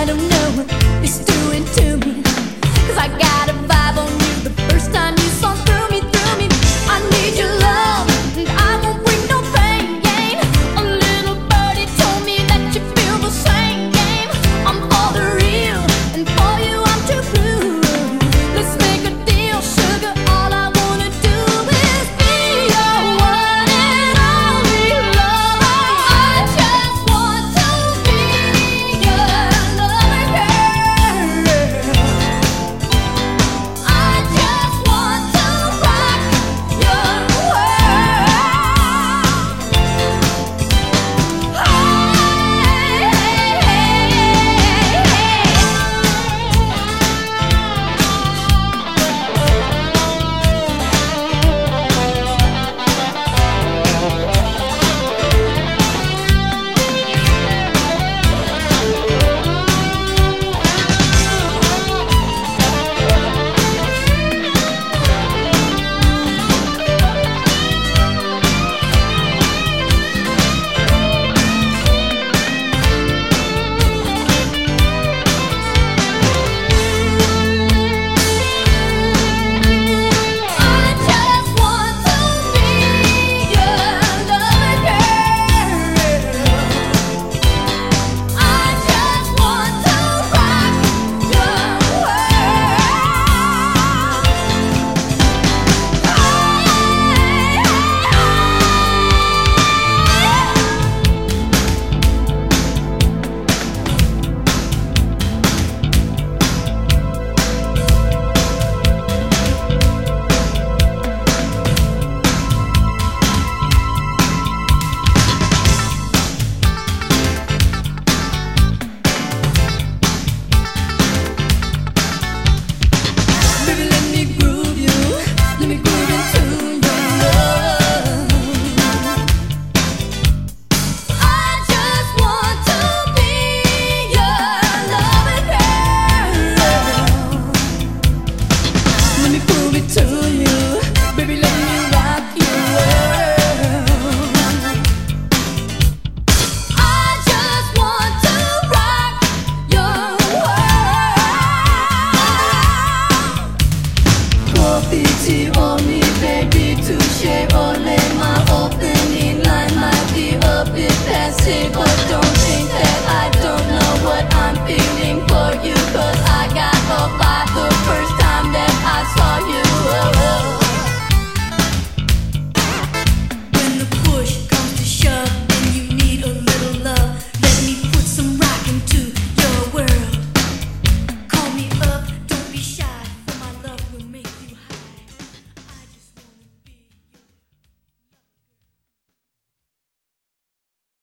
I don't know. your beauty only baby to share only my opening line My be a bit passive